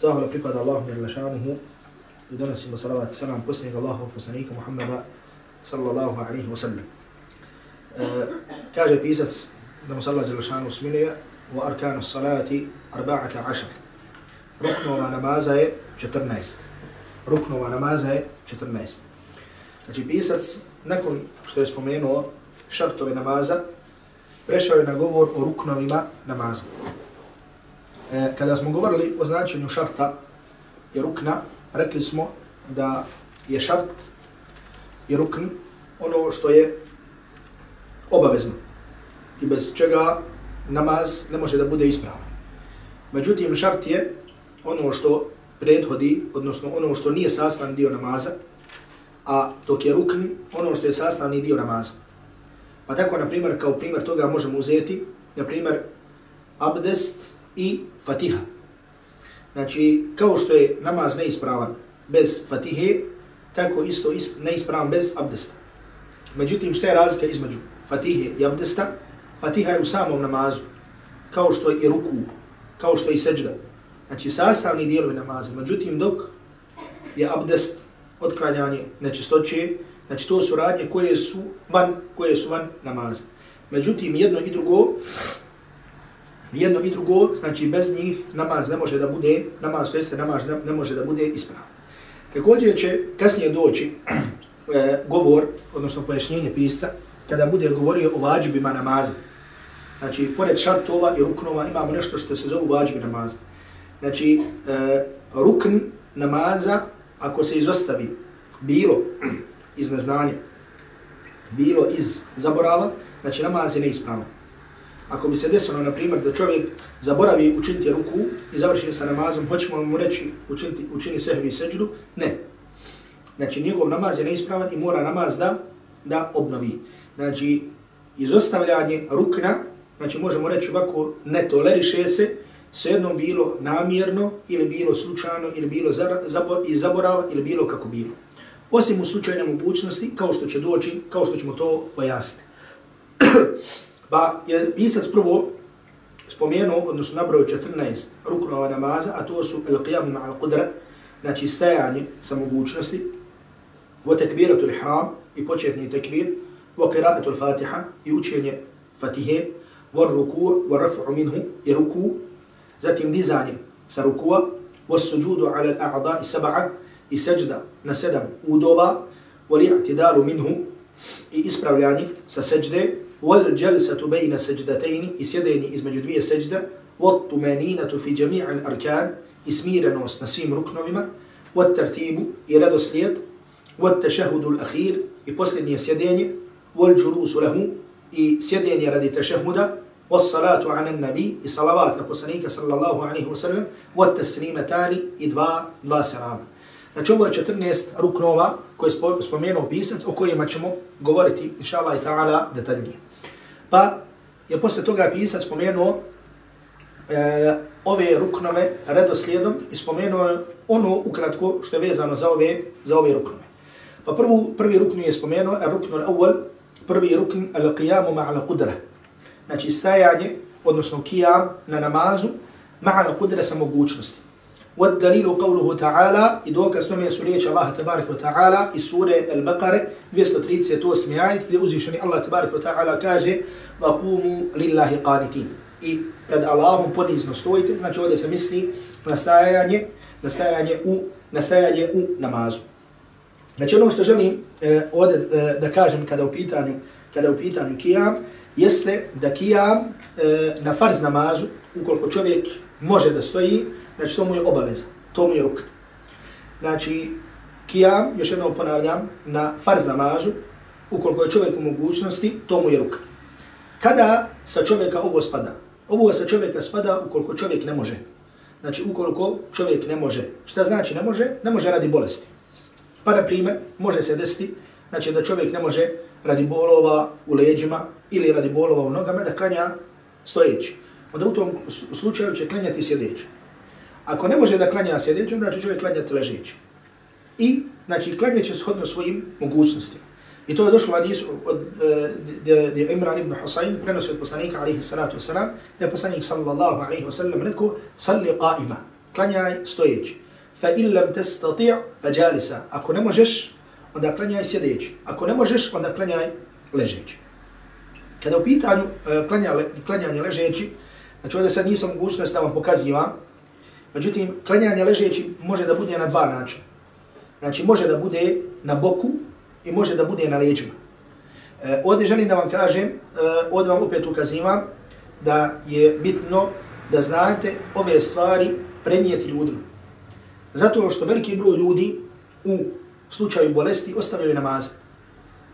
Zahvala pripada Allahu jer lašanuhu i donosimo salavat i salam posljednjeg Allahovog poslanika Muhammeda sallallahu alaihi wa sallam. E, kaže pisac da mu sallaha jer lašanuhu u arkanu salati arba'ata ašar. Ruknova namaza je 14. Ruknova namaza je 14. Znači pisac nakon što je spomenuo šartove namaza prešao je na govor o ruknovima namaza. E, kada smo govorili o značenju šarta i rukna, rekli smo da je šart i rukn ono što je obavezno i bez čega namaz ne može da bude ispravan. Međutim, šart je ono što prethodi, odnosno ono što nije sastavni dio namaza, a dok je rukn ono što je sastavni dio namaza. Pa tako, na primjer, kao primjer toga možemo uzeti, na primjer, abdest i fatiha. Znači, kao što je namaz neispravan bez fatihe, tako isto neispravan bez abdesta. Međutim, šta je razlika između fatihe i abdesta? Fatiha je u samom namazu, kao što je i ruku, kao što je i seđda. Znači, sastavni dijelovi namaza. Međutim, dok je abdest, otkranjanje nečistoće, znači to su radnje koje su van, koje su van namaza. Međutim, jedno i drugo jedno i drugo, znači bez njih namaz ne može da bude, namaz to jeste namaz ne, ne može da bude ispravan. Također će kasnije doći e, govor, odnosno pojašnjenje pisca, kada bude govorio o vađbima namaza. Znači, pored šartova i ruknova imamo nešto što se zove vađbi namaza. Znači, e, rukn namaza, ako se izostavi bilo iz neznanja, bilo iz zaborava, znači namaz je neispravan ako bi se desilo, na primjer, da čovjek zaboravi učiniti ruku i završi sa namazom, hoćemo mu reći učiniti, učini sehvi seđu? Ne. Znači, njegov namaz je neispravan i mora namaz da, da obnovi. Znači, izostavljanje rukna, znači možemo reći ovako, ne toleriše se, svejedno bilo namjerno ili bilo slučajno ili bilo i zaborava ili bilo kako bilo. Osim u slučajne mogućnosti, kao što će doći, kao što ćemo to pojasniti. Pa je pisac prvo spomenuo, odnosno nabrao 14 ruknova namaza, a to su il-qiyam ma'al qudra, znači stajanje sa mogućnosti, vo tekbiratu l-ihram i početni tekbir, vo qira'atu l-fatiha i učenje fatihe, vo ruku, vo raf'u minhu i ruku, zatim dizanje sa rukua, vo sujudu ala l-a'da i saba'a i seđda na sedam udova, vo li'atidalu minhu i ispravljanje sa seđde, والجلسة بين سجدتين إسيدين إزمج دوية سجدة والطمانينة في جميع الأركان إسمير نوس نسويم ركنوما والترتيب إلى سليد والتشهد الأخير إبسلن يسيدين والجلوس له إسيدين ردي تشهد والصلاة على النبي صلوات نبسنيك صلى الله عليه وسلم والتسليمتان إدواء دوا سلام Znači ovo je 14 ruknova koje je spomenuo pisac o kojima ćemo govoriti, inša Allah i ta'ala, detaljnije. Pa je posle toga pisac spomenuo e, ove ruknove redoslijedom i spomenuo ono ukratko što je vezano za ove, za ove ruknove. Pa prvu, prvi rukn je spomenuo, a rukn al prvi rukn al-qiyamu ma'ala qudra. Znači stajanje, odnosno qiyam na namazu, ma'ala qudra sa mogućnosti. والدليل قوله تعالى إدوك أسلمي سورية الله تبارك وتعالى سورة البقرة 238 آية gdje uzvišeni Allah تبارك وتعالى kaže وقوموا لله قانتين i pred Allahom ponizno stojite, znači ovdje se misli na stajanje, nastajanje u, nastajanje u namazu. Znači ono što želim e, ovdje e, da kažem kada u pitanju, kada u pitanju kijam, jeste da kijam e, na farz namazu, ukoliko čovjek može da stoji, znači to mu je obaveza, to mu je rukn. Znači, kijam, još jednom ponavljam, na farz namazu, ukoliko je čovjek u mogućnosti, to mu je rukn. Kada sa čovjeka ovo spada? Ovo sa čovjeka spada ukoliko čovjek ne može. Znači, ukoliko čovjek ne može. Šta znači ne može? Ne može radi bolesti. Pa, na primjer, može se desiti znači, da čovjek ne može radi bolova u leđima ili radi bolova u nogama da klanja stojeći. Pa onda u tom slučaju će klanjati sjedeći. Ako ne može da klanja sjedeći, onda će čovjek klanjati ležeći. I, znači, klanja će shodno svojim mogućnostima. I to je došlo u hadisu od uh, Imran ibn Husayn, prenosi od poslanika, alaihi salatu wasalam, da je poslanik sallallahu alaihi wasallam rekao, salli qaima, klanjaj stojeći. Fa illam testati' fa jalisa. Ako ne možeš, onda klanjaj sjedeći. Ako ne možeš, onda klanjaj ležeći. Kada u pitanju e, uh, klanjanje, klanjanje ležeći, znači ovdje sad nisam mogućnost da vam pokazivam, međutim, klanjanje ležeći može da bude na dva načina. Znači, može da bude na boku i može da bude na leđima. E, ovdje želim da vam kažem, e, ovdje vam opet ukazivam, da je bitno da znate ove stvari prenijeti ljudima. Zato što veliki broj ljudi u slučaju bolesti ostavljaju namaze.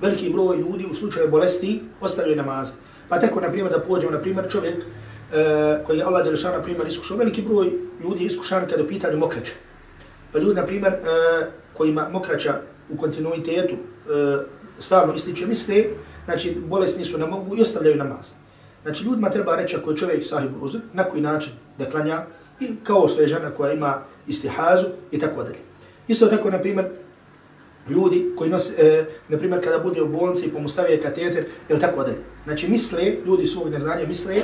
Veliki broj ljudi u slučaju bolesti ostavljaju namaze. Pa tako, na primjer, da pođemo, na primjer, čovjek e, koji je Allah Đelešan, na primjer, iskušao, veliki broj ljudi je iskušan kada je pitanju mokraće. Pa ljudi, na primjer, e, kojima mokraća u kontinuitetu e, stalno ističe misle, znači bolesni su ne mogu i ostavljaju namaz. Znači ljudima treba reći ako je čovjek sahib uzr, na koji način da klanja, i kao što je žena koja ima istihazu i tako dalje. Isto tako, na primjer, ljudi koji nose, e, na primjer, kada bude u bolnici i pomustavije kateter, ili tako dalje. Znači misle, ljudi svog neznanja misle,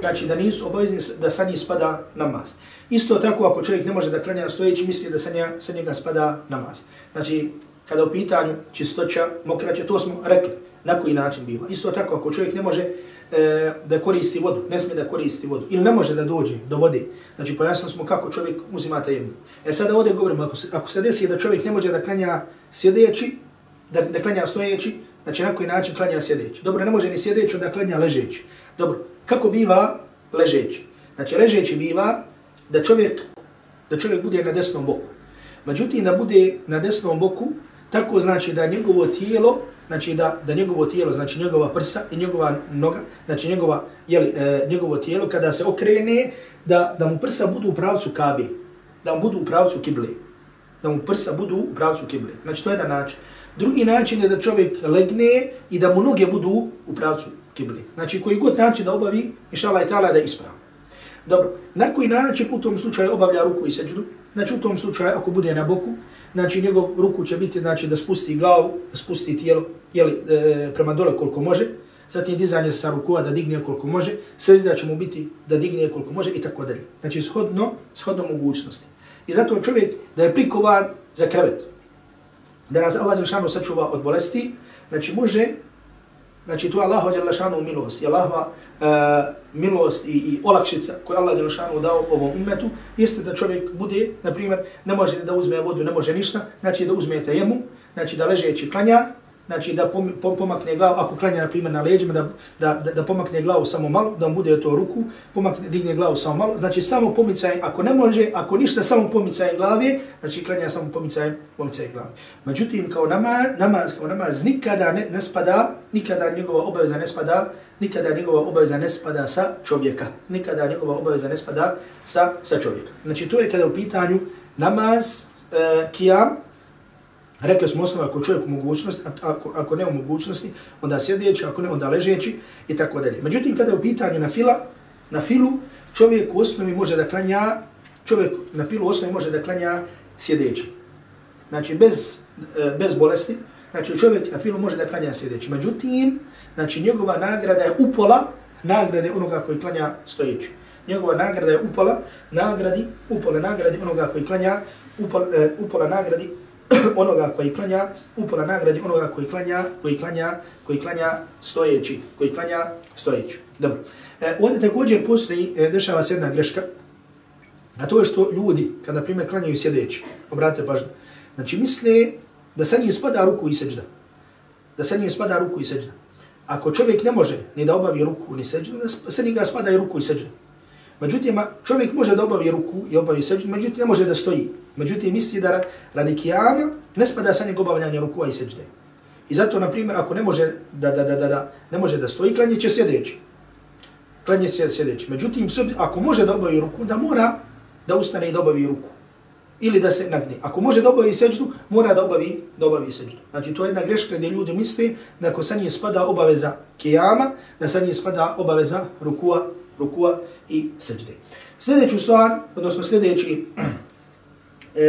znači da nisu obavezni da sa njih spada namaz. Isto tako, ako čovjek ne može da klanja stojeći, misli da sa njega, sa njega spada namaz. Znači, kada u pitanju čistoća, mokraće, to smo rekli, na koji način biva. Isto tako, ako čovjek ne može e, da koristi vodu, ne smije da koristi vodu, ili ne može da dođe do vode, znači pojasno smo kako čovjek uzima tajemu. E sada ovdje govorimo, ako se, ako se desi da čovjek ne može da klanja sjedeći, da, da klanja stojeći, znači na koji način klanja sjedeći. Dobro, ne može ni sjedeći, da klanja ležeći. Dobro, kako biva ležeći? Znači ležeći biva da čovjek, da čovjek bude na desnom boku. Međutim, da bude na desnom boku, tako znači da njegovo tijelo, znači da, da njegovo tijelo, znači njegova prsa i njegova noga, znači njegova, jeli, e, njegovo tijelo, kada se okrene, da, da mu prsa budu u pravcu kabe, da mu budu u pravcu kible, da mu prsa budu u pravcu kible. Znači to je jedan način. Drugi način je da čovjek legne i da mu noge budu u pravcu kible. Znači koji god način da obavi, inša Allah i ta'ala da ispravi. Dobro, na koji način u tom slučaju obavlja ruku i seđu? Znači u tom slučaju ako bude na boku, znači njegov ruku će biti znači da spusti glavu, da spusti tijelo jeli, e, prema dole koliko može, zatim dizanje sa rukua da digne koliko može, srezda će mu biti da digne koliko može i tako dalje. Znači shodno, shodno mogućnosti. I zato čovjek da je prikovan za krevet, da nas Allah Đelšanu sačuva od bolesti, znači može, znači to je Allah Đelšanu milost, je Allahova uh, milost i, i olakšica koju Allah Đelšanu dao ovom umetu, jeste da čovjek bude, na primjer, ne može da uzme vodu, ne može ništa, znači da uzmete jemu, znači da ležeći klanja, znači da pom, pom, pomakne glavu, ako klanja na primjer na leđima, da, da, da, da pomakne glavu samo malo, da mu bude to ruku, pomakne, digne glavu samo malo, znači samo pomicaj, ako ne može, ako ništa, samo pomicaj glave, znači klanja samo pomicaj, pomicaj glave. Međutim, kao namaz, namaz, kao namaz, nikada ne, ne spada, nikada njegova obaveza ne spada, nikada njegova obaveza ne spada sa čovjeka. Nikada njegova obaveza ne spada sa, sa čovjeka. Znači, to je kada u pitanju namaz, e, kijam, Rekli smo osnovu ako čovjek u mogućnosti, ako, ako ne u mogućnosti, onda sjedeći, ako ne, onda ležeći i tako dalje. Međutim, kada je u pitanju na fila, na filu, čovjek u osnovi može da klanja, čovjek na filu u osnovi može da klanja sjedeći. Znači, bez, e, bez bolesti, znači čovjek na filu može da klanja sjedeći. Međutim, znači njegova nagrada je upola nagrade onoga koji klanja stojeći. Njegova nagrada je upola nagradi, upola nagradi onoga koji klanja, upola, e, upola nagradi onoga koji klanja, upora nagradi onoga koji klanja, koji klanja, koji klanja stojeći, koji klanja stojeći. Dobro. E, ovdje također postoji, e, dešava se jedna greška, A to je što ljudi, kada na primjer klanjaju sjedeći, obratite pažnju, znači misle da sa njih spada ruku i seđda. Da sa njih spada ruku i seđda. Ako čovjek ne može ni da obavi ruku ni seđdu, da sa njih spada i ruku i seđda. Međutim, čovjek može da obavi ruku i obavi seđdu, međutim ne može da stoji. Međutim, misli da radi kijama ne spada sa njeg obavljanja ruku i seđde. I zato, na primjer, ako ne može da, da, da, da, da, ne može da stoji, klanje će sjedeći. Klanje će sjedeći. Međutim, ako može da obavi ruku, da mora da ustane i da obavi ruku. Ili da se nagne. Ako može da obavi seđdu, mora da obavi, da obavi seđdu. Znači, to je jedna greška gdje ljudi misle da ako sa nje spada obaveza kijama, da sa nje spada obaveza rukua, rukua i seđde. Sljedeću stvar, odnosno sljedeći e,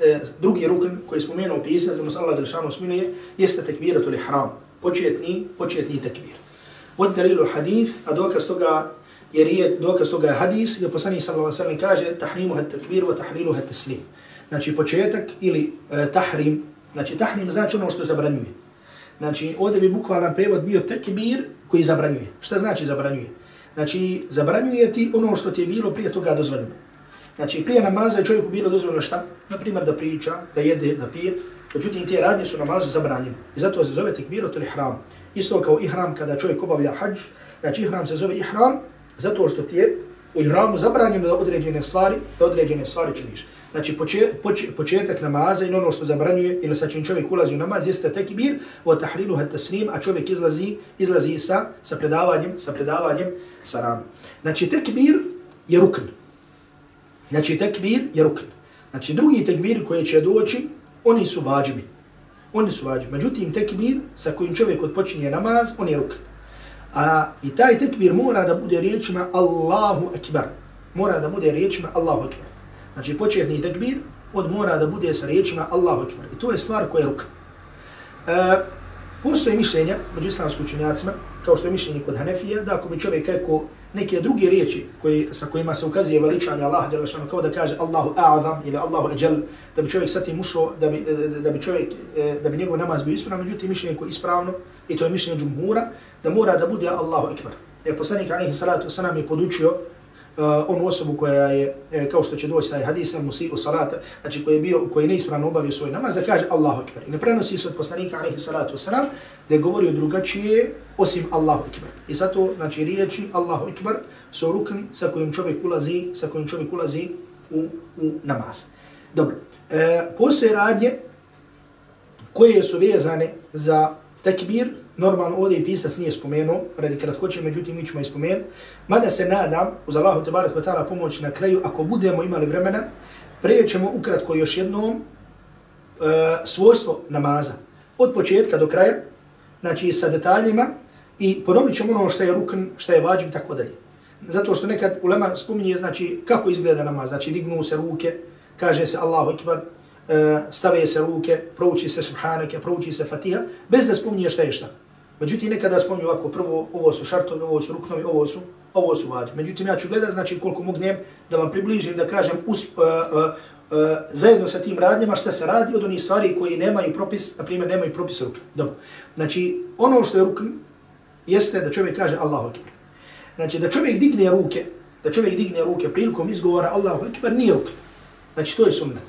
e, drugi rukn koji je spomenuo pisna za mus Allah Đelšanu smilije, jeste tekbiratul ihram, početni, početni tekbir. Od dalilu hadith, a dokaz toga je rijet, dokaz toga je hadis, gdje poslanih sallallahu sallam kaže tahrimu had tekbir wa tahlilu had teslim. Znači početak ili e, tahrim, znači tahrim znači ono što zabranjuje. Znači ovdje bi bukvalan prevod bio tekbir koji zabranjuje. Šta znači zabranjuje? Znači zabranjuje ti ono što ti je bilo prije toga dozvoljeno. Znači, prije namaza je čovjeku bilo dozvoljeno šta? Naprimjer, da priča, da jede, da pije. Međutim, te radnje su namazu zabranjene. I zato se zove tekbirat ili ihram. Isto kao ihram kada čovjek obavlja hađ. Znači, ihram se zove ihram zato što ti je u ihramu zabranjeno da određene stvari, da određene stvari činiš. Znači, poče, poče, početak namaza i ono što zabranjuje ili sa čim čovjek ulazi u namaz jeste tekbir wa tahrilu hat taslim, a čovjek izlazi, izlazi sa, sa predavanjem, sa predavanjem salam. Znači, tekbir je rukn. Znači, tekbir je rukn. Znači, drugi tekbir koji će doći, oni su vađbi. Oni su vađbi. Međutim, tekbir sa kojim čovjek odpočinje namaz, on je rukn. A i taj tekbir mora da bude riječima Allahu Akbar. Mora da bude riječima Allahu Akbar. Znači, početni tekbir, od mora da bude sa riječima Allahu Akbar. I to je stvar koja je rukn. E, postoje mišljenja među islamskim učenjacima, kao što je mišljenje kod Hanefija, da ako bi čovjek rekao neke druge riječi koji, sa kojima se ukazuje veličanje Allaha, djelašano, kao da kaže Allahu a'azam ili Allahu ađel, da bi čovjek sati tim ušao, da bi, da bi čovjek, e, da bi njegov namaz bio ispravno, međutim mišljenje koje je ispravno, i to je mišljenje džumhura, da mora da bude Allahu ekber. Jer poslanik alaihi salatu wasalam je podučio uh, onu osobu koja je, e, kao što će doći taj hadis, musi u salata, znači koji je bio, koji je neispravno obavio svoj namaz, da kaže Allahu Akbar. I ne prenosi se od poslanika, alaihi salatu wasalam, da je govorio drugačije osim Allahu Akbar. I zato, znači, riječi Allahu Akbar su rukn sa kojim čovjek ulazi, sa kojim čovjek ulazi u, u namaz. Dobro. E, postoje radnje koje su vezane za tekbir, normalno ovdje i pisac nije spomenuo, radi kratkoće, međutim mi ćemo i spomenuti. Mada se nadam, uz Allahu te barak vatala pomoć na kraju, ako budemo imali vremena, prejećemo ukratko još jednom uh, svojstvo namaza. Od početka do kraja, znači sa detaljima, i ponovit ćemo ono što je rukn, što je vađib, tako dalje. Zato što nekad ulema spominje, znači, kako izgleda namaz, znači, dignu se ruke, kaže se Allahu Ekber, uh, stave se ruke, prouči se Subhaneke, prouči se fatiha, bez da spominje šta je šta. Međutim, nekada spominju ovako, prvo, ovo su šartovi, ovo su ruknovi, ovo su, ovo su vađe. Međutim, ja ću gledat, znači, koliko mognem da vam približim, da kažem, us, uh, uh, uh, zajedno sa tim radnjama šta se radi od onih stvari koji nemaju propis, na primjer, nemaju propis rukn. Dobro. Znači, ono što je rukn, jeste da čovjek kaže Allahu Akbar. Znači, da čovjek digne ruke, da čovjek digne ruke prilikom izgovora Allahu Akbar, nije rukn. Znači, to je sunnet.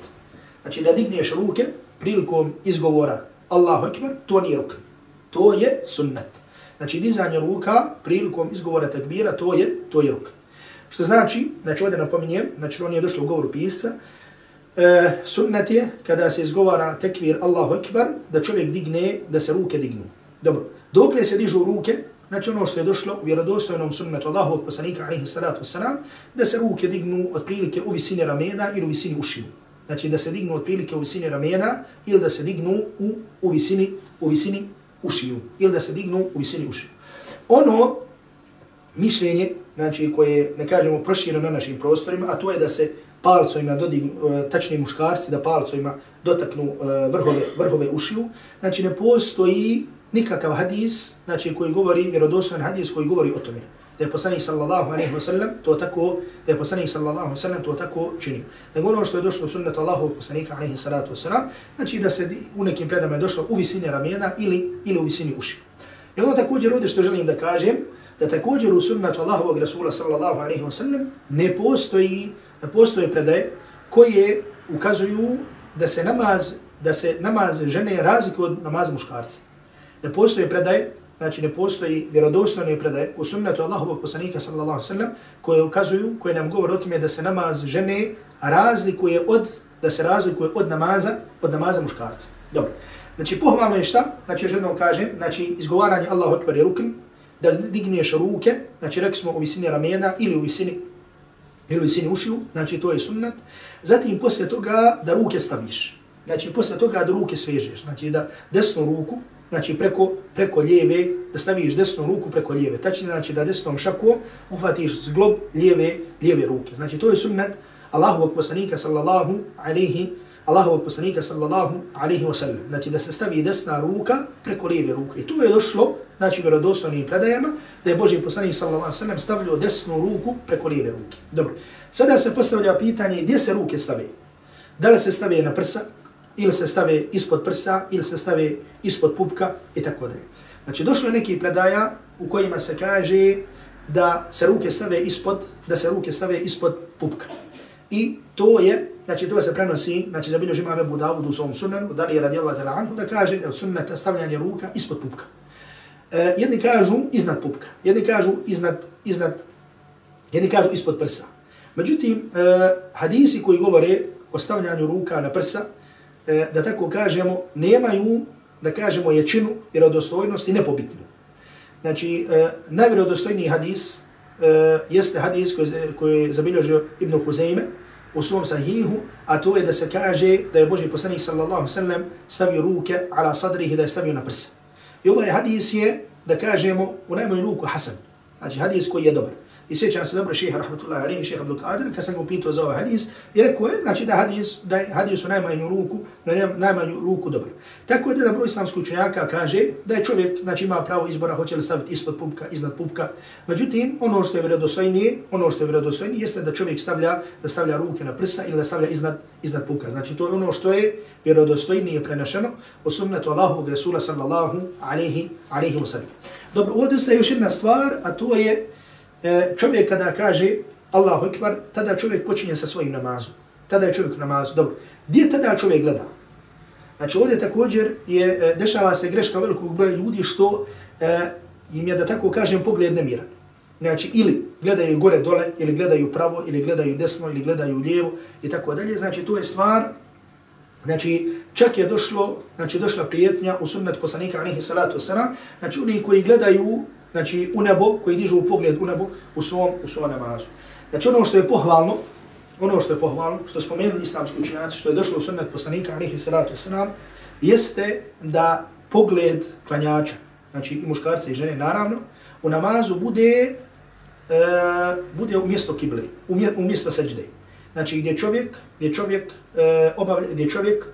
Znači, da digneš ruke prilikom izgovora Allahu Akbar, to nije rukn. To je sunnet. Znači, dizanje ruka prilikom izgovora takbira, to je, to je ruka. Što znači, znači ovdje napominjem, znači on je došlo u govoru pisca, e, sunnet je kada se izgovara tekbir Allahu Ekber, da čovjek digne, da se ruke dignu. Dobro, dok se dižu ruke, znači ono što je došlo u vjerodostojnom sunnetu Allahu od poslanika alaihi salatu wasalam, da se ruke dignu od prilike u visini ramena ili u visini ušiju. Znači da se dignu od prilike u visini ramena ili da se dignu u, u, visini, u visini ušiju. Ili da se dignu u visini ušiju. Ono mišljenje, znači koje ne kažemo prošireno na našim prostorima, a to je da se palcojima dodignu, e, tačni muškarci, da palcojima dotaknu e, vrhove, vrhove ušiju. Znači ne postoji nikakav hadis, znači koji govori, vjerodostojan hadis koji govori o tome. Da je poslanik sallallahu alaihi wa sallam to tako, da je poslanik sallallahu alaihi wa sallam to tako činio. Da ono što je došlo sunnet sunnetu Allahu poslanika alaihi salatu wa sallam, znači da se u nekim predama je došlo u visini ramena ili, ili u visini uši. I ono također ovdje što želim da kažem, da također u sunnetu Allahovog Rasula sallallahu alaihi wa sallam ne postoji ne postoje predaje koje ukazuju da se namaz, da se namaz žene razlikuje od namaza muškarca. Ne postoje predaje, znači ne postoji vjerodostojne predaje u sunnetu Allahovog poslanika sallallahu alejhi ve sellem koje ukazuju, koje nam govore o tome da se namaz žene razlikuje od da se razlikuje od namaza, od namaza muškarca. Dobro. Znači pohvalno je šta? Znači još jednom kažem, znači izgovaranje Allahu ekber je rukn, da digneš ruke, znači rekli smo u visini ramena ili u visini ili u visini ušiju, znači to je sunnet. Zatim posle toga da ruke staviš. Znači posle toga da ruke svežeš. Znači da desnu ruku, znači preko, preko lijeve, da staviš desnu ruku preko lijeve. Tačnije znači da desnom šakom uhvatiš zglob lijeve, lijeve ruke. Znači to je sunnet Allahovog poslanika sallallahu alaihi Allahovog poslanika sallallahu alaihi wa sallam. Znači da se stavi desna ruka preko lijeve ruke. I tu je došlo, znači vjerodostojnim predajama, da je Boži poslanik sallallahu alaihi wa sallam stavljio desnu ruku preko lijeve ruke. Dobro. Sada se postavlja pitanje gdje se ruke stave. Da li se stave na prsa, ili se stave ispod prsa, ili se stave ispod pupka i tako dalje. Znači došlo je neki predaja u kojima se kaže da se ruke stave ispod, da se ruke stave ispod pupka. I to je, znači to se prenosi, znači za bilježi imam Ebu Dawud u svom sunnanu, da li je radijallahu ta'la anhu, da kaže da je sunnata stavljanje ruka ispod pupka. E, jedni kažu iznad pupka, jedni kažu iznad, iznad, jedni kažu ispod prsa. Međutim, e, hadisi koji govore o stavljanju ruka na prsa, e, da tako kažemo, nemaju, da kažemo, ječinu i radostojnosti nepobitnu. Znači, e, najvjerodostojniji hadis e, jeste hadis koji, koji je zabilježio Ibn Huzeyme u svom sahihu, a to je da se kaže da je Boži poslanik sallallahu sallam stavio ruke ala sadrih i da je stavio na prsa. I ovaj hadis je, da kažemo, u najmanju ruku Hasan. Znači hadis koji je dobar. I sjećam se dobro šeha rahmatullahi alaihi, šeha Abdul Qadir, kad sam ga upitao za ovaj hadis, i rekao je, znači da hadis, da je hadis u najmanju ruku, na najmanju ruku dobar. Tako je da broj islamskog učenjaka kaže da je čovjek, znači ima pravo izbora, hoće li staviti ispod pupka, iznad pupka. Međutim, ono što je vredostojnije, ono što je vredostojnije, jeste da čovjek stavlja, da stavlja ruke na prsa ili da stavlja iznad, iznad pupka. Znači to je ono što je vjerodostojnije prenašeno o sunnetu Allahu Resula sallallahu alaihi, alaihi wa sallam. Dobro, ovdje je još jedna stvar, a to je E, čovjek kada kaže Allahu Ekber, tada čovjek počinje sa svojim namazom. Tada je čovjek namaz, Dobro, gdje tada čovjek gleda? Znači ovdje također je, e, dešava se greška velikog broja ljudi što e, im je, da tako kažem, pogled nemiran. Znači, ili gledaju gore dole, ili gledaju pravo, ili gledaju desno, ili gledaju lijevo, i tako dalje. Znači, to je stvar, znači, čak je došlo, znači, došla prijetnja u sunnet poslanika, alihi salatu wasalam, znači, oni koji gledaju znači u nebo, koji dižu u pogled u nebo u svom, u svom namazu. Znači ono što je pohvalno, ono što je pohvalno, što spomenuli islamski učinjaci, što je došlo u sunnet poslanika, alihi salatu wasalam, jeste da pogled klanjača, znači i muškarca i žene naravno, u namazu bude, e, bude umjesto mjesto kible, u mjesto seđde. Znači gdje čovjek, gdje čovjek, e, obavlja, gdje čovjek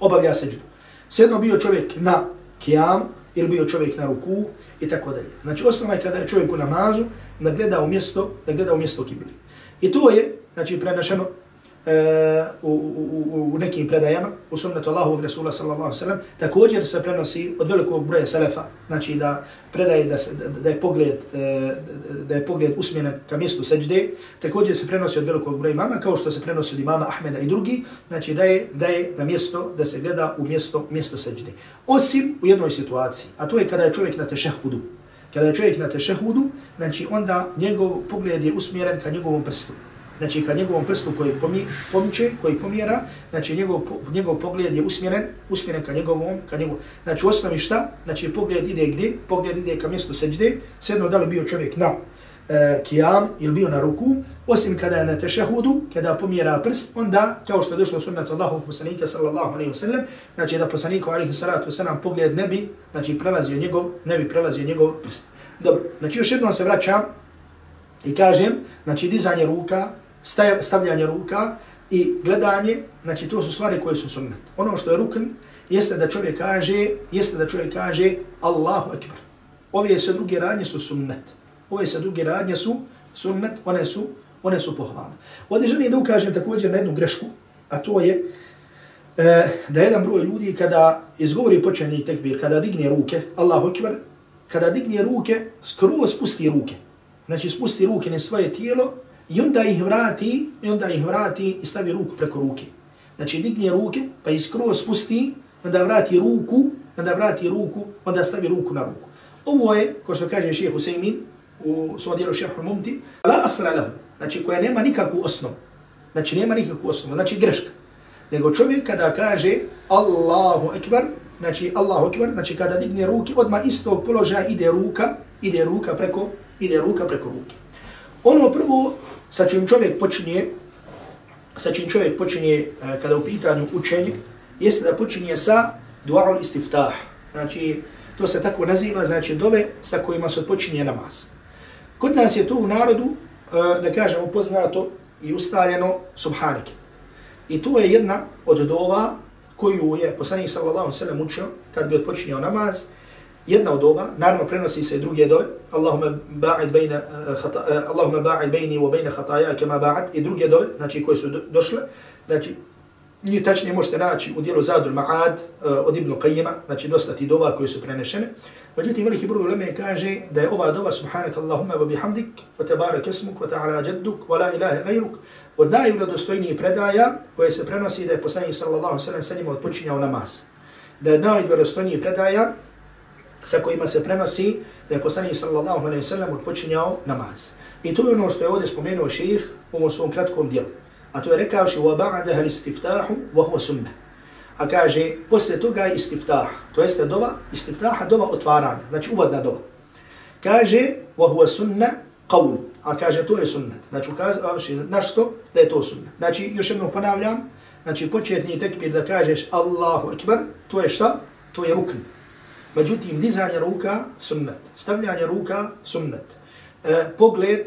obavlja seđdu. Sjedno bio čovjek na kijam, ili bio čovjek na ruku, i tako dalje. Znači osnova je kada je čovjek u namazu da gleda u mjesto, da gleda u mjesto kibli. I to je, znači prenašeno E, u, u, u, nekim predajama, u sunnetu Allahu i Rasula sallallahu sallam, također se prenosi od velikog broja selefa, znači da predaje da, se, da, da, je pogled, e, da je pogled usmjenen ka mjestu seđde, također se prenosi od velikog broja imama, kao što se prenosi od imama Ahmeda i drugi, znači da je, da je na mjesto, da se gleda u mjesto, mjesto seđde. Osim u jednoj situaciji, a to je kada je čovjek na tešehudu. Kada je čovjek na tešehudu, znači onda njegov pogled je usmjeren ka njegovom prstu znači kad njegovom prstu koji pomi, pomiče, koji pomjera, znači njegov, njegov pogled je usmjeren, usmjeren ka njegovom, ka njegovom. znači u osnovi šta? Znači pogled ide gdje? Pogled ide ka mjestu seđde, sedno da li bio čovjek na e, kijam ili bio na ruku, osim kada je na tešehudu, kada pomjera prst, onda, kao što je došlo sunnat Allahu poslanika sallallahu alaihi wa sallam, znači da poslaniku alaihi salatu wa sallam pogled ne bi, znači prelazio njegov, ne bi prelazio njegov prst. Dobro, znači još jednom se vraćam i kažem, znači dizanje ruka, stavljanje ruka i gledanje, znači to su stvari koje su sunnet. Ono što je rukn jeste da čovjek kaže, jeste da čovjek kaže Allahu Ekber. Ove sve druge radnje su sunnet. Ove sve druge radnje su sunnet, one su, one su pohvalne. Ovdje želim da ukažem također na jednu grešku, a to je e, da jedan broj ljudi kada izgovori početni tekbir, kada digne ruke, Allahu Ekber, kada digne ruke, skroz spusti ruke. Znači spusti ruke na svoje tijelo i onda ih vrati, i onda ih vrati i stavi ruku preko ruke. Znači digne ruke, pa iskroz spusti, onda vrati ruku, onda vrati ruku, onda stavi ruku na ruku. Ovo je, ko što kaže šeheh Husaymin, u svom dijelu šeheh Mumti, la asra lahu, znači koja nema nikakvu osnovu. Znači nema nikakvu osnovu, znači greška. Nego čovjek kada kaže Allahu Ekber, znači Allahu Ekber, znači kada digne ruke, odmah istog položaja ide ruka, ide ruka preko, ide ruka preko ruke. Ono prvo sa čim čovjek počinje, sa čim čovjek počinje e, kada u pitanju učenje, jeste da počinje sa dua'ul istiftah. Znači, to se tako naziva, znači dove sa kojima se počinje namaz. Kod nas je to u narodu, e, da kažemo, poznato i ustaljeno subhanike. I to je jedna od dova koju je poslanik sallallahu sallam učio kad bi odpočinio namaz, jedna od ova, naravno prenosi se i druge dove, Allahumma ba'id bejna, eh, eh, Allahumma ba'id bejni wa bejna khataja kema ba'id, i druge dove, znači koje su došle, znači nije tačnije možete naći u dijelu Zadul Ma'ad uh, od Ibnu Qayyima, znači dosta ti dova koje su prenešene. Međutim, veliki broj uleme kaže da je ova dova Subhanak Allahumma wa bihamdik, wa tabarak ismuk, wa ta'ala jadduk, wa la ilaha gajruk, od najvredostojnijih predaja koje se prenosi da je poslanik sallallahu sallam sa njima odpočinjao namaz. Da je najvredostojnijih predaja sa kojima se prenosi da je poslanik sallallahu alaihi sallam odpočinjao namaz. I to je ono što je ovdje spomenuo ših u ovom svom kratkom dijelu. A to je rekavši وَبَعَدَهَ الْإِسْتِفْتَاحُ وَهُوَ سُنَّ A kaže, posle toga je istiftah, to jeste dova, istiftaha dova otvaranja, znači uvodna dova. Kaže, وَهُوَ سُنَّ قَوْلُ A kaže, to je sunnet. Znači, ukazavaš na što da je to sunnet. Znači, još jednom ponavljam, znači, početni tekbir da kažeš Allahu Akbar, to je šta? To je rukn. Međutim, dizanje ruka, sunnet. Stavljanje ruka, sunnet. E, pogled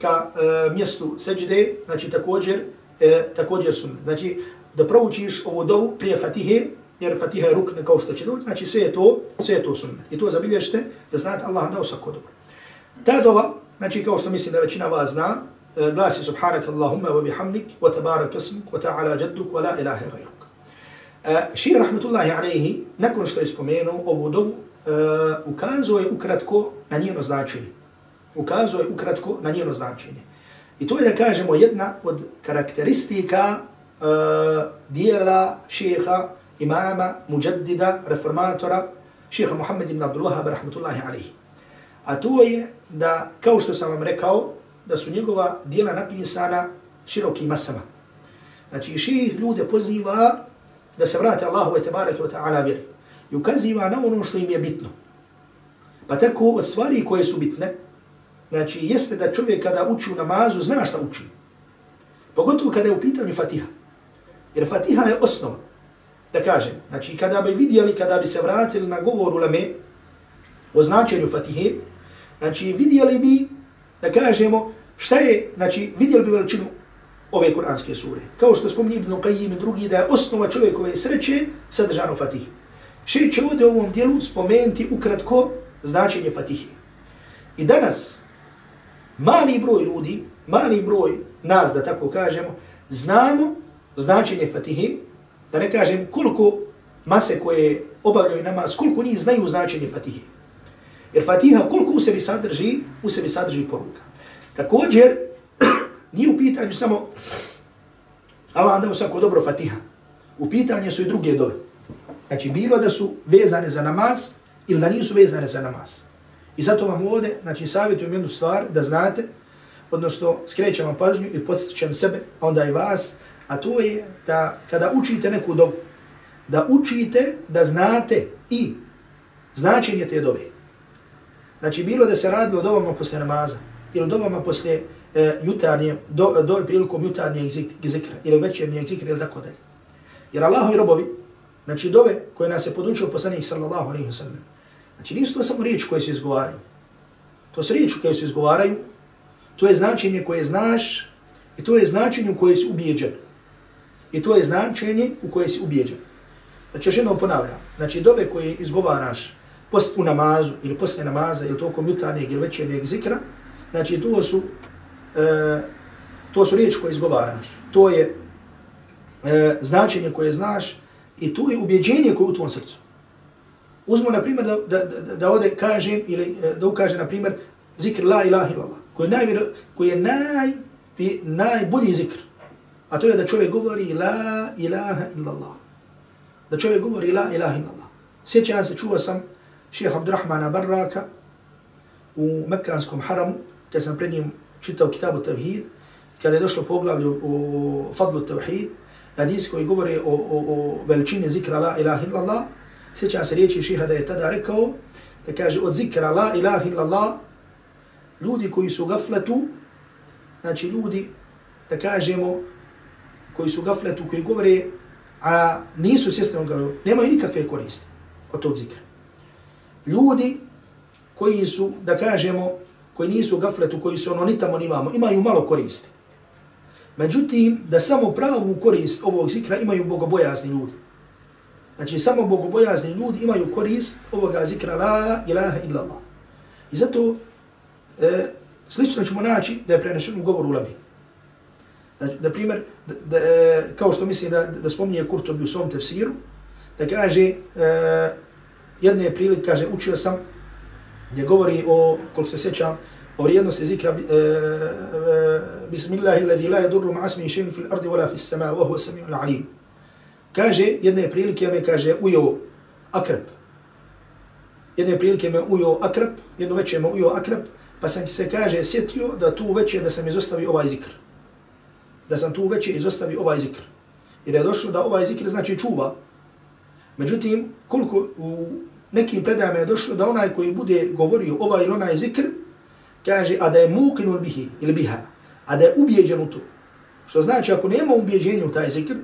ka e, mjestu seđde, znači, također, e, također sunnet. Znači, da proučiš ovu dovu prije fatihe, jer fatiha je rukne kao što će doći, znači sve je to, sve je to sunnet. I to zabilježite da znate Allah dao svako dobro. Ta dova, Znači, kao što mislim da većina vas zna, e, glasi subhanak Allahumma wa bihamdik, wa tabarak ismuk, wa ta'ala jadduk, wa la ilaha gairuk. E, Šir rahmetullahi alaihi, nakon što je spomenuo ovu dobu, uh, e, ukazuje ukratko na njeno značenje. Ukazuje ukratko na njeno značenje. I to je da kažemo jedna od karakteristika uh, dijela šeha, imama, mujaddida, reformatora, šeha Muhammed ibn Abdul Wahab rahmatullahi alaihi. A to je da, kao što sam vam rekao, da su njegova dijela napisana širokim masama. Znači, ših ljude poziva da se vrate Allahu te bareke ta'ala vjer. I ukaziva na ono što im je bitno. Pa tako od stvari koje su bitne, znači, jeste da čovjek kada uči u namazu, zna šta uči. Pogotovo kada je u pitanju fatiha. Jer fatiha je osnova. Da kažem, znači, kada bi vidjeli, kada bi se vratili na govoru lame o značenju fatihe, Znači, vidjeli bi, da kažemo, šta je, znači, vidjeli bi veličinu ove kuranske sure. Kao što spomni Ibn Qayyim i drugi, da je osnova čovjekove sreće sadržano Fatihi. Še će ovdje u ovom dijelu spomenuti ukratko značenje Fatihi. I danas, mali broj ljudi, mali broj nas, da tako kažemo, znamo značenje Fatihi, da ne kažem koliko mase koje obavljaju namaz, koliko njih znaju značenje Fatihi. Jer Fatiha koliko u sebi sadrži, u sebi sadrži poruka. Također, nije u pitanju samo Allah dao svako dobro Fatiha. U pitanju su i druge dove. Znači, bilo da su vezane za namaz ili da nisu vezane za namaz. I zato vam ovdje, znači, savjetujem jednu stvar da znate, odnosno skrećem vam pažnju i podsjećam sebe, onda i vas, a to je da kada učite neku dobu, da učite da znate i značenje te dove. Znači, bilo da se radilo o dobama posle namaza, ili dobama posle e, jutarnje, do, do prilikom jutarnje zikra, ili večernje zikra, ili tako dalje. Jer Allah i robovi, znači dove koje nas je podučio poslanik sallallahu alaihi wa sallam, znači nisu to samo riječi koje se izgovaraju. To su riječi koje se izgovaraju, to je značenje koje znaš i to je značenje u koje si ubijeđen. I to je značenje u koje si ubijeđen. Znači, još jednom ponavljam. Znači, dove koje izgovaraš, post u namazu ili posle namaza ili tokom jutarnjeg ili večernjeg zikra, znači to su, e, to su riječi koje izgovaraš. To je e, značenje koje znaš i to je ubjeđenje koje je u tvom srcu. Uzmo, na primjer, da, da, da, da ode kažem ili e, da ukaže, na primjer, zikr la ilaha illallah, koji je, naj, koji je naj, najbolji zikr. A to je da čovjek govori la ilaha illallah. Da čovjek govori la ilaha illallah. Sjećam se, čuo sam šeha Abdurrahmana Barraka u Mekkanskom haramu, kad sam pred njim čitao kitabu Tavhid, kada je došlo poglavlju u Fadlu Tavhid, hadis koji govori o, o, o veličini zikra la ilaha illallah, sjećam se riječi šiha da je tada rekao, da kaže od zikra la ilaha illallah, ljudi koji su gafletu, znači ljudi, da kažemo, koji su gafletu, koji govore, a nisu svjesni onoga, nemaju nikakve koriste od tog zikra. Ljudi koji su, da kažemo, koji nisu gafletu, koji su ono ni tamo ni imaju malo koristi. Međutim, da samo pravu korist ovog zikra imaju bogobojazni ljudi. Znači, samo bogobojazni ljudi imaju korist ovoga zikra la ilaha illallah. I zato, e, slično ćemo naći da je prenešen u govoru ulami. Znači, na primjer, da, da, e, kao što mislim da, da spominje Kurtobi u svom tefsiru, da kaže, e, jedne prilike, kaže, učio sam, gdje govori o, koliko se sjećam, o vrijednosti zikra e, e, Bismillahi alladhi la yadurru ma'asmi shay'un fil ardi wala fis sama wa huwa samiul alim. Kaže jedne prilike me kaže ujo akrep. Jedne prilike me ujo akrep, jedno veče me ujo akrep, pa sam se kaže sjetio da tu veče da sam izostavio ovaj zikr. Da sam tu veče izostavio ovaj zikr. Jer je došlo da ovaj zikr znači čuva. Međutim, koliko u nekim predajama je došlo da onaj koji bude govorio ovaj ili onaj zikr, kaže, a da je mukinul bihi ili biha, a da je ubijeđen u to. Što znači, ako nema ubijeđenja u taj zikr,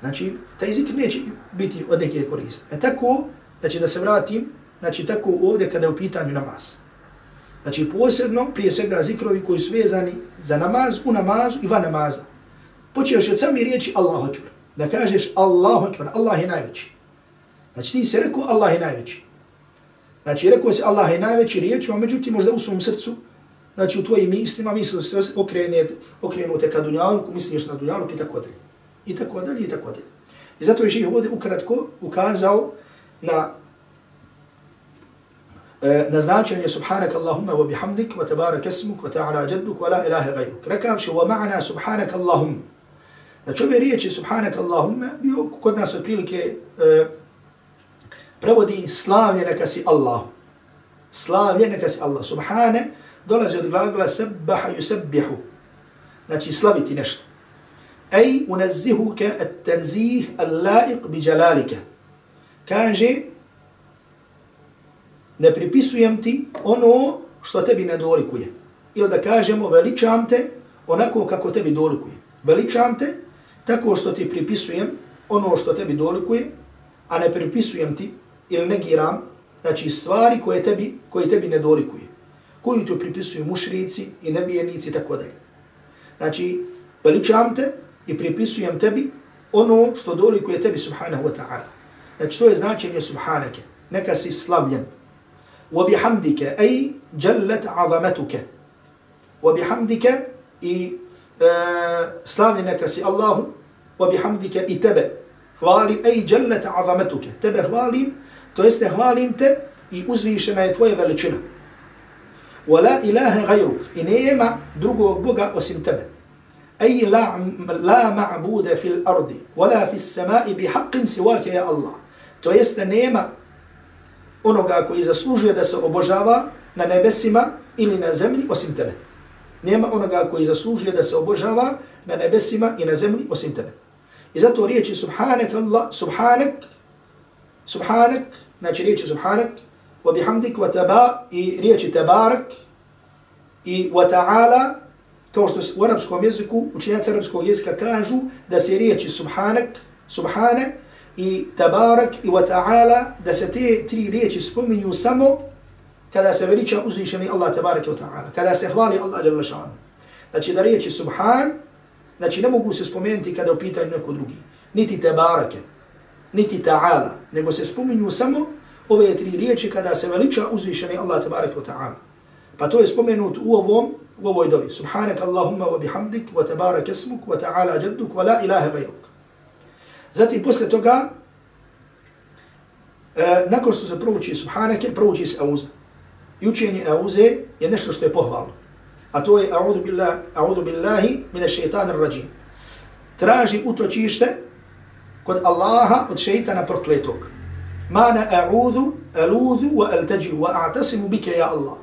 znači, taj zikr neće biti od neke koriste. E tako, znači da se vratim, znači tako ovdje kada je u pitanju namaz. Znači posebno, prije svega zikrovi koji su vezani za namaz, u namazu i van namaza. Počeš od sami riječi Allahu Akbar. Da kažeš Allahu Akbar, Allah je najveći. Znači ti se rekao Allah je najveći. Znači rekao si Allah je najveći riječima, međutim možda u svom srcu znači u tvojim mislima misli da se okrenete, okrenute ka dunjalku, misliš na dunjalku i tako dalje. I tako dalje, i tako dalje. I zato je ših ovdje ukratko ukazao na e, na značenje subhanak Allahumma wa bihamdik wa tabarak esmuk wa ta'ala jadduk wa la ilaha gairuk. Rekavši wa ma'na subhanak Allahumma. Znači ove riječi subhanak Allahumma bio kod nas otprilike uh, prevodi slavlje neka si Allah. Slavlje neka si Allah. Subhane dolazi od glagola sebbaha yusebbihu. Znači slaviti nešto. Ej unazzihuka at tanzih al-laiq bi jalalika. Kaže, ne pripisujem ti ono što tebi ne dolikuje. Ili da kažemo, veličam te onako kako tebi dolikuje. Veličam te tako što ti pripisujem ono što tebi dolikuje, a ne pripisujem ti ili negiram, znači stvari koje tebi, koje tebi ne dolikuje koju tu pripisuju mušrici i nebijenici i tako dalje. Znači, veličam te i pripisujem tebi ono što dolikuje tebi subhanahu wa ta'ala. Znači, to je značenje subhanake. Neka si slavljen. وبحمدك أي جلت عظمتك وبحمدك i uh, slavljenaka si Allahu وبحمدك i tebe hvalim ej جلت عظمتك tebe hvalim to jeste hvalim te i uzvišena je tvoja veličina ولا إله غيرك إنما درغو بوغا وسنتبه أي لا, لا معبود في الأرض ولا في السماء بحق سواك يا الله to jeste nema onoga koji zaslužuje da se obožava na nebesima ili na zemlji osim tebe. Nema onoga koji zaslužuje da se obožava na nebesima i na zemlji osim tebe. I zato riječi subhanak Allah, subhanak, subhanak, znači riječi subhanak, wa bihamdik, wa taba, i riječi tabarak, i wa ta'ala, to što u arabskom jeziku, učinjaci arabskog jezika kažu da se riječi subhanak, subhane, i tabarak, i wa ta'ala, da se te tri riječi spominju samo kada se veliča uzvišeni Allah tabarak i wa ta'ala, kada se hvali Allah jala šanu. Znači da riječi subhan, znači ne mogu se spomenuti kada upitaju neko drugi. Niti tabarake, niti ta'ala nego se spominju samo ove tri riječi kada se veliča uzvišeni Allah tabarak wa ta'ala. Pa to je spomenut u ovom, u ovoj dobi. Subhanak Allahumma wa bihamdik wa tabarak esmuk wa ta'ala jadduk wa la ilaha gajruk. Zatim posle toga, e, nakon što se prouči subhanake, prouči se auza. I učenje auze je nešto što je pohvalno. a to je a'udhu billahi, a'udhu billahi mine šeitanir rajim. Traži utočište kod Allaha od šeitana prokletog. Mana a'udhu, aluzu wa altađiu, wa a'tasimu bike ja Allah.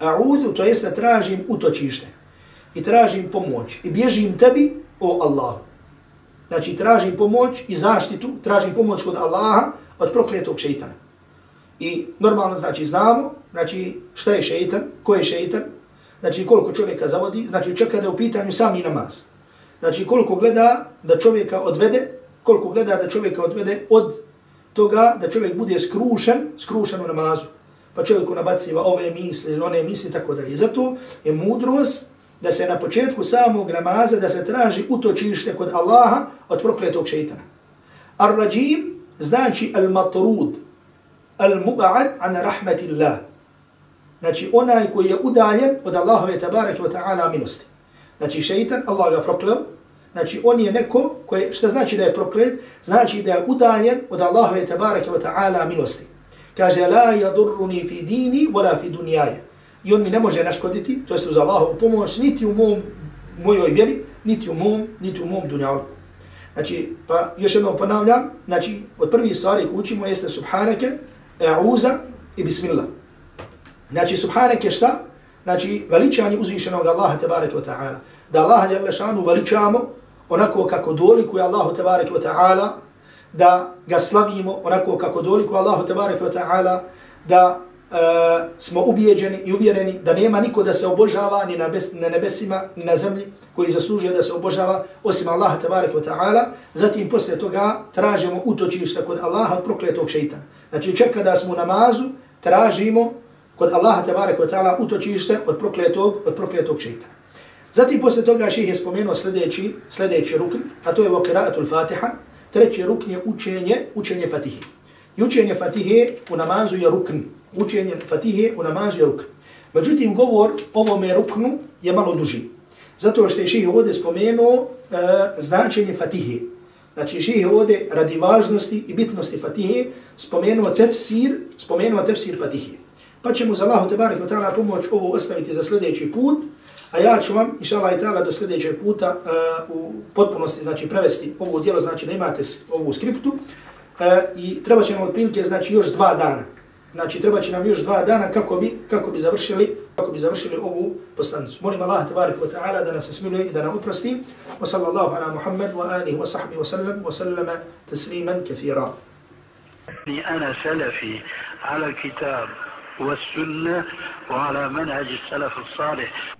A'udhu, to jest da tražim utočište i tražim pomoć i bježim tebi, o Allahu. Znači, tražim pomoć i zaštitu, tražim pomoć kod Allaha od prokletog šeitana. I normalno, znači, znamo, znači, šta je šeitan, ko je šeitan, znači, koliko čovjeka zavodi, znači, čeka da je u pitanju sami namaz. Znači, koliko gleda da čovjeka odvede, koliko gleda da čovjeka odvede od toga da čovjek bude skrušen, skrušen u namazu. Pa čovjeku nabaciva ove misli ili one misli, tako da je. Zato je mudrost da se na početku samog namaza da se traži utočište kod Allaha od prokletog šeitana. Ar-rajim znači al-matrud, al-muba'ad an rahmatillah. Znači onaj koji je udaljen od Allahove tabaraka wa ta'ala milosti. Znači šeitan, Allah ga prokleo, znači on je neko koji, što znači da je proklet? Znači da je udaljen od Allahove tabaraka wa ta'ala milosti. Kaže, la yadurruni fi dini, wala fi dunjaje i on mi ne može naškoditi, to jest uz Allahovu pomoć, niti u mom, mojoj vjeri, niti u mom, niti u mom dunjalku. Znači, pa još jednom ponavljam, znači, od prvih stvari koje učimo jeste subhanake, e'uza i bismillah. Znači, subhanake šta? Znači, veličanje uzvišenog Allaha tebareke wa ta'ala. Da Allaha jalla šanu veličamo onako kako dolikuje Allahu tebareke ve ta'ala, da ga slavimo onako kako dolikuje Allahu tebareke ve ta'ala, da uh, smo ubijeđeni i uvjereni da nema niko da se obožava ni na, bes, na nebesima, ni na zemlji koji zaslužuje da se obožava osim Allaha tebareke ve ta'ala. Zatim posle toga tražimo utočište kod Allaha od prokletog šejtana Znači čeka da smo u namazu, tražimo kod Allaha tebareke ve ta'ala utočište od prokletog, od prokletog šejtana Zatim posle toga ših je spomenuo sljedeći, sljedeći rukn, a to je vakiraatul fatiha. Treći rukn je učenje, učenje fatihe. I učenje fatihe u namazu je rukn, učenje fatihe u namazu je rukn. Međutim, govor ovome ruknu je malo duži. Zato što je ših ovdje spomenuo e, značenje fatihe. Znači, ših ovdje radi važnosti i bitnosti fatihe spomenuo tefsir, spomenuo tefsir fatihe. Pa ćemo za Allahu tebarek wa ta'ala pomoć ovo ostaviti za sljedeći put, a ja ću vam, inša Allah i ta'ala, do sljedećeg puta uh, u potpunosti, znači, prevesti ovo dijelo, znači, da imate ovu skriptu, uh, i treba ćemo otprilike, znači, još dva dana znači treba će nam još dva dana kako bi kako bi završili kako bi završili ovu poslanicu. Molim Allah tebarek ve taala da nas smiluje i da nam oprosti. Wa sallallahu ala Muhammad wa alihi wa sahbihi wa sallam wa sallama tasliman kathira. أنا سلفي على الكتاب والسنة وعلى منهج السلف الصالح